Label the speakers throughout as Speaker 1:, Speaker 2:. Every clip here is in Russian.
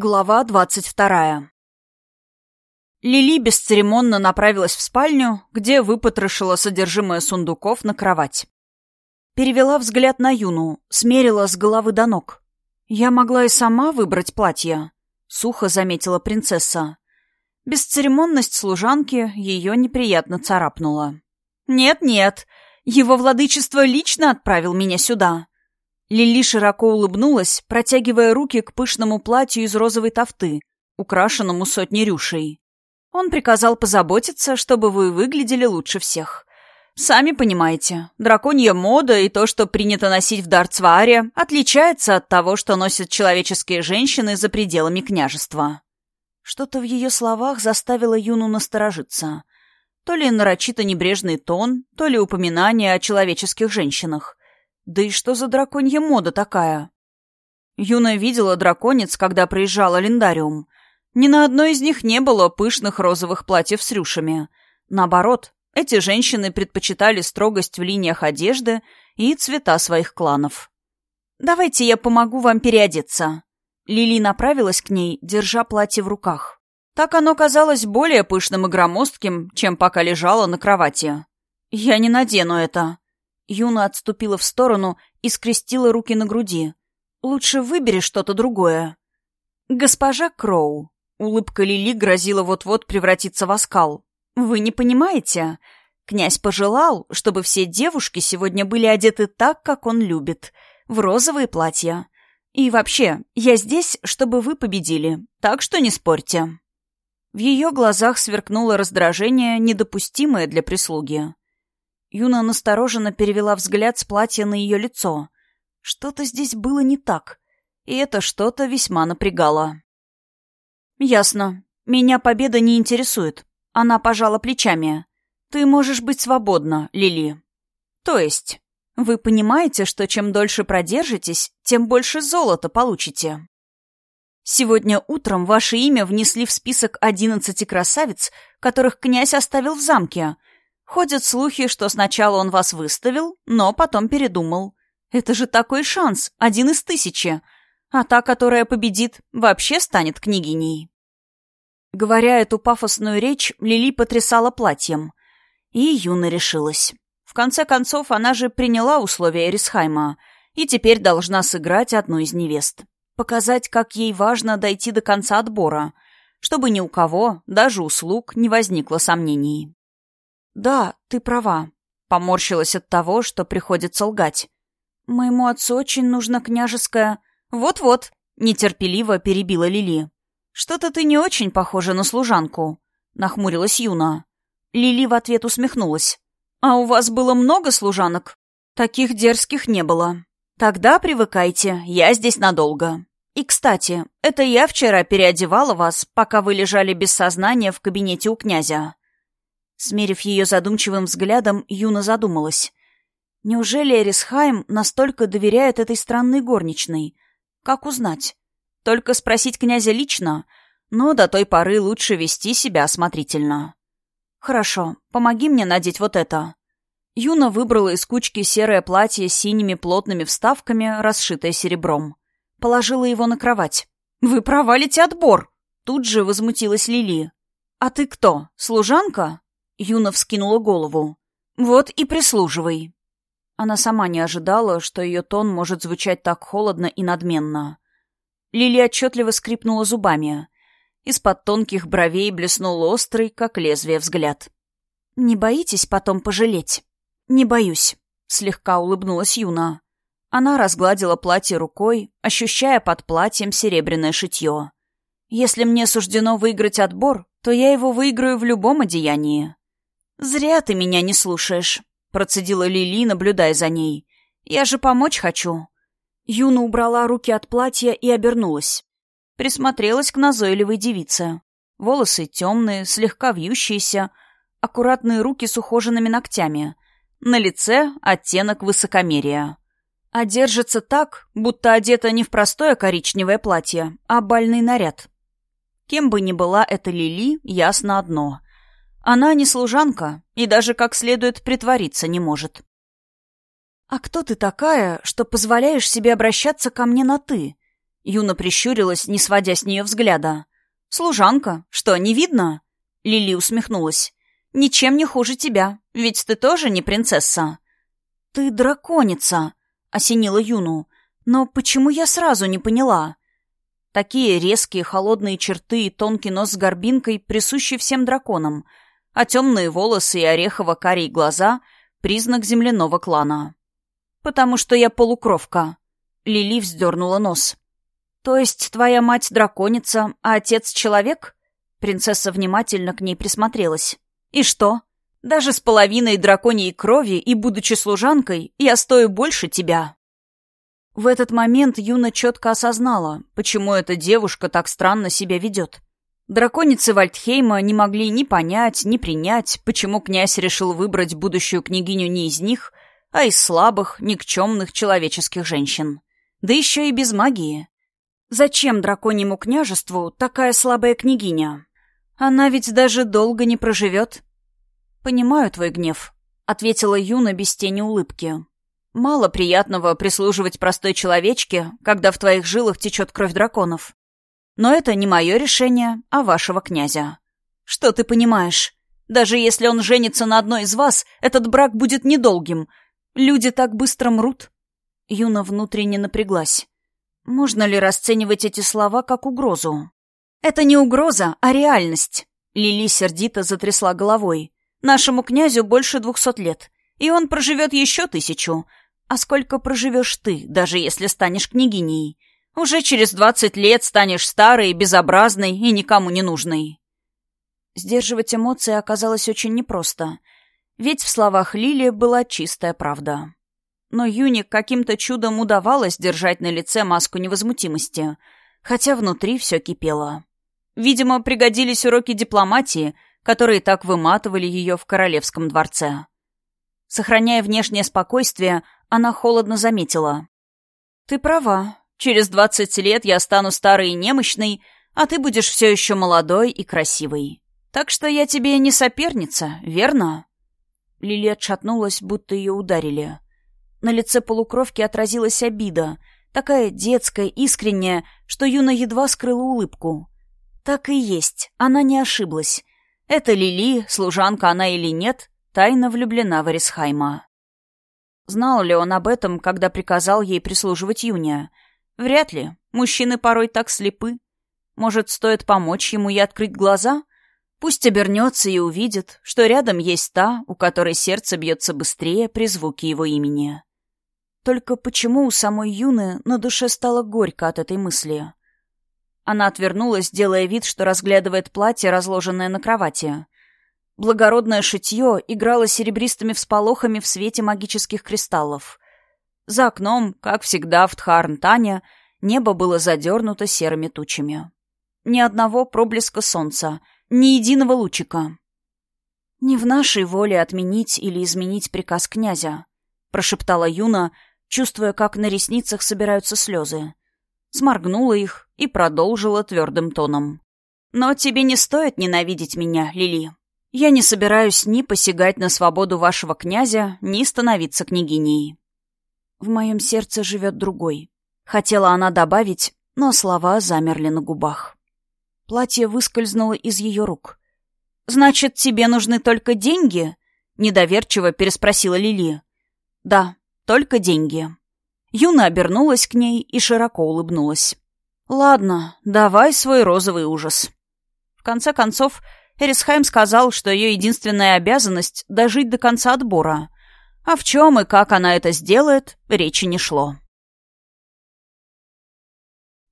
Speaker 1: Глава двадцать вторая Лили бесцеремонно направилась в спальню, где выпотрошила содержимое сундуков на кровать. Перевела взгляд на Юну, смерила с головы до ног. «Я могла и сама выбрать платье», — сухо заметила принцесса. Бесцеремонность служанки ее неприятно царапнула. «Нет-нет, его владычество лично отправил меня сюда. Лили широко улыбнулась, протягивая руки к пышному платью из розовой тофты, украшенному сотней рюшей. Он приказал позаботиться, чтобы вы выглядели лучше всех. Сами понимаете, драконья мода и то, что принято носить в Дарцвааре, отличается от того, что носят человеческие женщины за пределами княжества. Что-то в ее словах заставило Юну насторожиться. То ли нарочито небрежный тон, то ли упоминание о человеческих женщинах. Да и что за драконья мода такая? Юна видела драконец, когда проезжала Лендариум. Ни на одной из них не было пышных розовых платьев с рюшами. Наоборот, эти женщины предпочитали строгость в линиях одежды и цвета своих кланов. «Давайте я помогу вам переодеться». Лили направилась к ней, держа платье в руках. Так оно казалось более пышным и громоздким, чем пока лежало на кровати. «Я не надену это», Юна отступила в сторону и скрестила руки на груди. «Лучше выбери что-то другое». «Госпожа Кроу», — улыбка Лили грозила вот-вот превратиться в оскал. «Вы не понимаете? Князь пожелал, чтобы все девушки сегодня были одеты так, как он любит, в розовые платья. И вообще, я здесь, чтобы вы победили, так что не спорьте». В ее глазах сверкнуло раздражение, недопустимое для прислуги. Юна настороженно перевела взгляд с платья на ее лицо. Что-то здесь было не так, и это что-то весьма напрягало. «Ясно. Меня победа не интересует». Она пожала плечами. «Ты можешь быть свободна, Лили». «То есть, вы понимаете, что чем дольше продержитесь, тем больше золота получите?» Сегодня утром ваше имя внесли в список одиннадцати красавиц, которых князь оставил в замке — Ходят слухи, что сначала он вас выставил, но потом передумал. Это же такой шанс, один из тысячи. А та, которая победит, вообще станет княгиней. Говоря эту пафосную речь, Лили потрясала платьем. И Юна решилась. В конце концов, она же приняла условия Эрисхайма и теперь должна сыграть одну из невест. Показать, как ей важно дойти до конца отбора, чтобы ни у кого, даже у слуг, не возникло сомнений. «Да, ты права», — поморщилась от того, что приходится лгать. «Моему отцу очень нужно княжеское...» «Вот-вот», — нетерпеливо перебила Лили. «Что-то ты не очень похожа на служанку», — нахмурилась Юна. Лили в ответ усмехнулась. «А у вас было много служанок?» «Таких дерзких не было». «Тогда привыкайте, я здесь надолго. И, кстати, это я вчера переодевала вас, пока вы лежали без сознания в кабинете у князя. Смерив ее задумчивым взглядом, Юна задумалась. Неужели Эрисхайм настолько доверяет этой странной горничной? Как узнать? Только спросить князя лично, но до той поры лучше вести себя осмотрительно. «Хорошо, помоги мне надеть вот это». Юна выбрала из кучки серое платье с синими плотными вставками, расшитое серебром. Положила его на кровать. «Вы провалите отбор!» Тут же возмутилась Лили. «А ты кто, служанка?» Юна вскинула голову. «Вот и прислуживай». Она сама не ожидала, что ее тон может звучать так холодно и надменно. Лили отчетливо скрипнула зубами. Из-под тонких бровей блеснул острый, как лезвие, взгляд. «Не боитесь потом пожалеть?» «Не боюсь», — слегка улыбнулась Юна. Она разгладила платье рукой, ощущая под платьем серебряное шитье. «Если мне суждено выиграть отбор, то я его выиграю в любом одеянии». «Зря ты меня не слушаешь», — процедила Лили, наблюдая за ней. «Я же помочь хочу». Юна убрала руки от платья и обернулась. Присмотрелась к назойливой девице. Волосы темные, слегка вьющиеся, аккуратные руки с ухоженными ногтями. На лице оттенок высокомерия. А держится так, будто одета не в простое коричневое платье, а бальный наряд. Кем бы ни была эта Лили, ясно одно. Она не служанка и даже как следует притвориться не может. «А кто ты такая, что позволяешь себе обращаться ко мне на «ты»?» Юна прищурилась, не сводя с нее взгляда. «Служанка? Что, не видно?» Лили усмехнулась. «Ничем не хуже тебя, ведь ты тоже не принцесса». «Ты драконица», — осенила Юну. «Но почему я сразу не поняла?» Такие резкие холодные черты и тонкий нос с горбинкой присущи всем драконам, а темные волосы и орехово-карие глаза — признак земляного клана. «Потому что я полукровка», — Лили вздернула нос. «То есть твоя мать драконица, а отец человек?» Принцесса внимательно к ней присмотрелась. «И что? Даже с половиной драконьей крови и будучи служанкой, я стою больше тебя». В этот момент Юна четко осознала, почему эта девушка так странно себя ведет. Драконицы Вальдхейма не могли ни понять, ни принять, почему князь решил выбрать будущую княгиню не из них, а из слабых, никчемных человеческих женщин. Да еще и без магии. Зачем драконьему княжеству такая слабая княгиня? Она ведь даже долго не проживет. «Понимаю твой гнев», — ответила Юна без тени улыбки. «Мало приятного прислуживать простой человечке, когда в твоих жилах течет кровь драконов. Но это не мое решение, а вашего князя. Что ты понимаешь? Даже если он женится на одной из вас, этот брак будет недолгим. Люди так быстро мрут». Юна внутренне напряглась. Можно ли расценивать эти слова как угрозу? Это не угроза, а реальность. Лили сердито затрясла головой. Нашему князю больше двухсот лет, и он проживет еще тысячу. А сколько проживешь ты, даже если станешь княгиней? Уже через двадцать лет станешь старой, безобразной и никому не нужной. Сдерживать эмоции оказалось очень непросто, ведь в словах Лили была чистая правда. Но Юни каким-то чудом удавалось держать на лице маску невозмутимости, хотя внутри все кипело. Видимо, пригодились уроки дипломатии, которые так выматывали ее в королевском дворце. Сохраняя внешнее спокойствие, она холодно заметила. «Ты права. Через двадцать лет я стану старой и немощной, а ты будешь все еще молодой и красивой. Так что я тебе не соперница, верно?» Лили отшатнулась, будто ее ударили. На лице полукровки отразилась обида, такая детская, искренняя, что Юна едва скрыла улыбку. Так и есть, она не ошиблась. Это Лили, служанка она или нет, тайно влюблена в Эрисхайма. Знал ли он об этом, когда приказал ей прислуживать Юния? Вряд ли. Мужчины порой так слепы. Может, стоит помочь ему и открыть глаза? Пусть обернется и увидит, что рядом есть та, у которой сердце бьется быстрее при звуке его имени. Только почему у самой Юны на душе стало горько от этой мысли? Она отвернулась, делая вид, что разглядывает платье, разложенное на кровати. Благородное шитье играло серебристыми всполохами в свете магических кристаллов. За окном, как всегда в Тхарнтане, небо было задернуто серыми тучами. Ни одного проблеска солнца, ни единого лучика. «Не в нашей воле отменить или изменить приказ князя», — прошептала Юна, чувствуя, как на ресницах собираются слезы. Сморгнула их и продолжила твердым тоном. «Но тебе не стоит ненавидеть меня, Лили. Я не собираюсь ни посягать на свободу вашего князя, ни становиться княгиней. В моем сердце живет другой. Хотела она добавить, но слова замерли на губах. Платье выскользнуло из ее рук. «Значит, тебе нужны только деньги?» — недоверчиво переспросила Лили. «Да, только деньги». Юна обернулась к ней и широко улыбнулась. «Ладно, давай свой розовый ужас». В конце концов, Эрисхайм сказал, что ее единственная обязанность — дожить до конца отбора. А в чем и как она это сделает, речи не шло.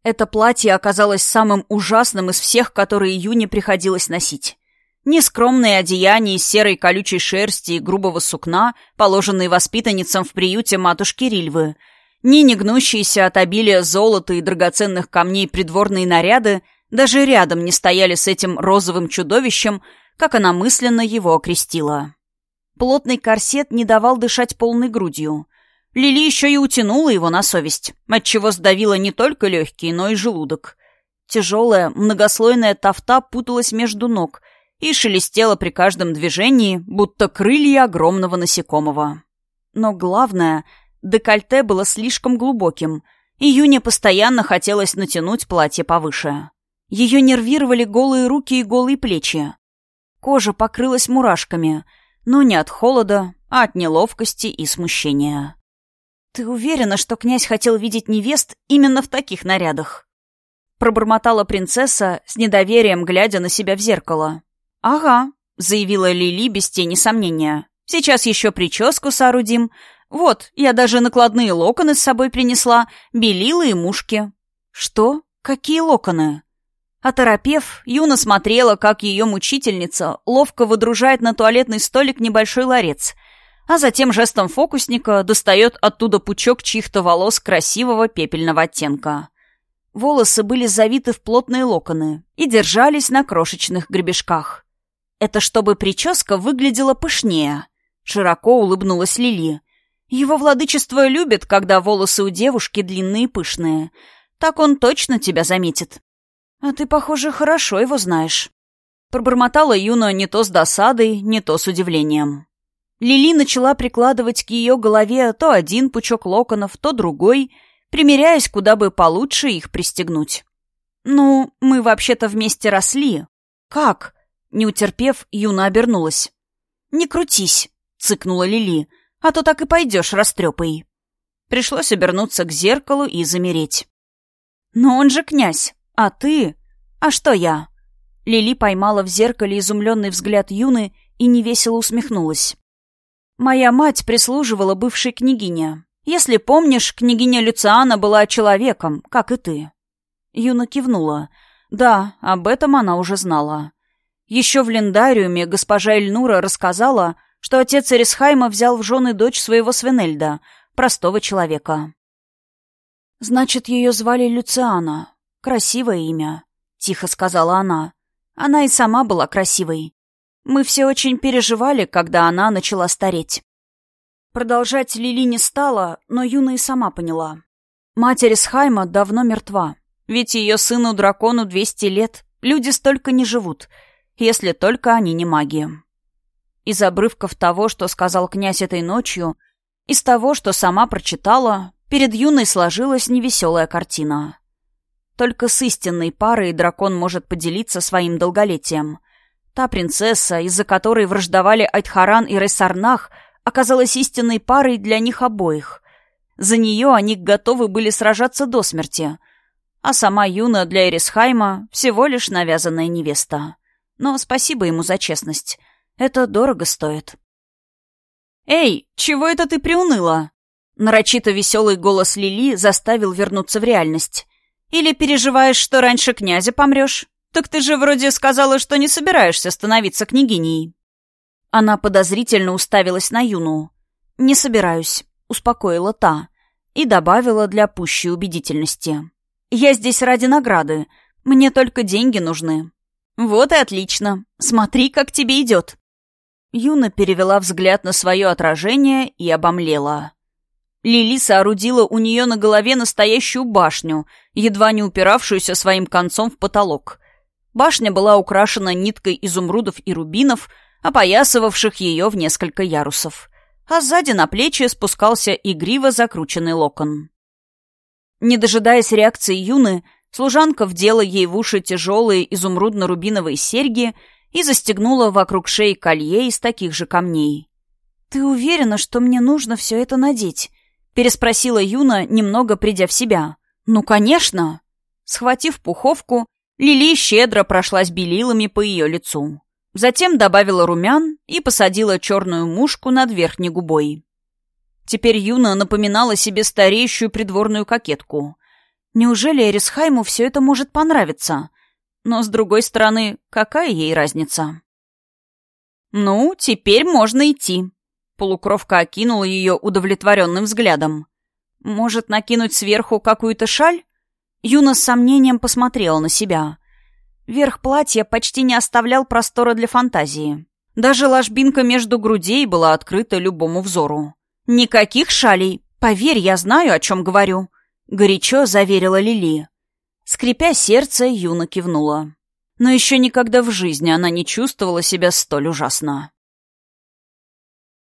Speaker 1: Это платье оказалось самым ужасным из всех, которые Юне приходилось носить. Нескромные одеяния из серой колючей шерсти и грубого сукна, положенные воспитанницам в приюте матушки Рильвы, ни негнущиеся от обилия золота и драгоценных камней придворные наряды даже рядом не стояли с этим розовым чудовищем, как она мысленно его окрестила. Плотный корсет не давал дышать полной грудью. Лили еще и утянула его на совесть, отчего сдавила не только легкие, но и желудок. Тяжелая, многослойная тафта путалась между ног — и шелестела при каждом движении, будто крылья огромного насекомого. Но главное, декольте было слишком глубоким, и Юне постоянно хотелось натянуть платье повыше. Ее нервировали голые руки и голые плечи. Кожа покрылась мурашками, но не от холода, а от неловкости и смущения. «Ты уверена, что князь хотел видеть невест именно в таких нарядах?» Пробормотала принцесса, с недоверием глядя на себя в зеркало. «Ага», — заявила Лили без тени сомнения. «Сейчас еще прическу соорудим. Вот, я даже накладные локоны с собой принесла, белила и мушки». «Что? Какие локоны?» Оторопев, Юна смотрела, как ее мучительница ловко выдружает на туалетный столик небольшой ларец, а затем жестом фокусника достает оттуда пучок чьих-то волос красивого пепельного оттенка. Волосы были завиты в плотные локоны и держались на крошечных гребешках. Это чтобы прическа выглядела пышнее. Широко улыбнулась Лили. Его владычество любит, когда волосы у девушки длинные и пышные. Так он точно тебя заметит. А ты, похоже, хорошо его знаешь. Пробормотала Юна не то с досадой, не то с удивлением. Лили начала прикладывать к ее голове то один пучок локонов, то другой, примеряясь, куда бы получше их пристегнуть. «Ну, мы вообще-то вместе росли». «Как?» Не утерпев, Юна обернулась. «Не крутись», — цыкнула Лили, — «а то так и пойдешь растрепой». Пришлось обернуться к зеркалу и замереть. «Но он же князь, а ты? А что я?» Лили поймала в зеркале изумленный взгляд Юны и невесело усмехнулась. Моя мать прислуживала бывшей княгине. Если помнишь, княгиня Люциана была человеком, как и ты. Юна кивнула. Да, об этом она уже знала. Еще в Лендариуме госпожа Эльнура рассказала, что отец Эрисхайма взял в жены дочь своего Свенельда, простого человека. «Значит, ее звали Люциана. Красивое имя», — тихо сказала она. Она и сама была красивой. Мы все очень переживали, когда она начала стареть. Продолжать Лили не стала, но Юна и сама поняла. Матерь Схайма давно мертва. Ведь ее сыну-дракону 200 лет. Люди столько не живут, если только они не маги. Из обрывков того, что сказал князь этой ночью, из того, что сама прочитала, перед Юной сложилась невеселая картина. Только с истинной парой дракон может поделиться своим долголетием. Та принцесса, из-за которой враждовали Айтхаран и Рейсарнах, оказалась истинной парой для них обоих. За нее они готовы были сражаться до смерти. А сама Юна для Эрисхайма всего лишь навязанная невеста. Но спасибо ему за честность. Это дорого стоит. «Эй, чего это ты приуныла?» Нарочито веселый голос Лили заставил вернуться в реальность. «Или переживаешь, что раньше князя помрешь?» «Так ты же вроде сказала, что не собираешься становиться княгиней». Она подозрительно уставилась на Юну. «Не собираюсь», — успокоила та. И добавила для пущей убедительности. «Я здесь ради награды. Мне только деньги нужны». «Вот и отлично. Смотри, как тебе идет». Юна перевела взгляд на свое отражение и обомлела. Лили соорудила у нее на голове настоящую башню, едва не упиравшуюся своим концом в потолок. Башня была украшена ниткой изумрудов и рубинов, опоясывавших ее в несколько ярусов. А сзади на плечи спускался игриво закрученный локон. Не дожидаясь реакции Юны, служанка вдела ей в уши тяжелые изумрудно-рубиновые серьги и застегнула вокруг шеи колье из таких же камней. «Ты уверена, что мне нужно все это надеть?» — переспросила Юна, немного придя в себя. «Ну, конечно!» Схватив пуховку, Лили щедро прошлась белилами по ее лицу. Затем добавила румян и посадила черную мушку над верхней губой. Теперь Юна напоминала себе старейшую придворную кокетку. Неужели Эрисхайму все это может понравиться? Но, с другой стороны, какая ей разница? «Ну, теперь можно идти», — полукровка окинула ее удовлетворенным взглядом. «Может, накинуть сверху какую-то шаль?» Юна с сомнением посмотрела на себя. Верх платья почти не оставлял простора для фантазии. Даже ложбинка между грудей была открыта любому взору. «Никаких шалей. Поверь, я знаю, о чем говорю», — горячо заверила Лили. Скрипя сердце, Юна кивнула. Но еще никогда в жизни она не чувствовала себя столь ужасно.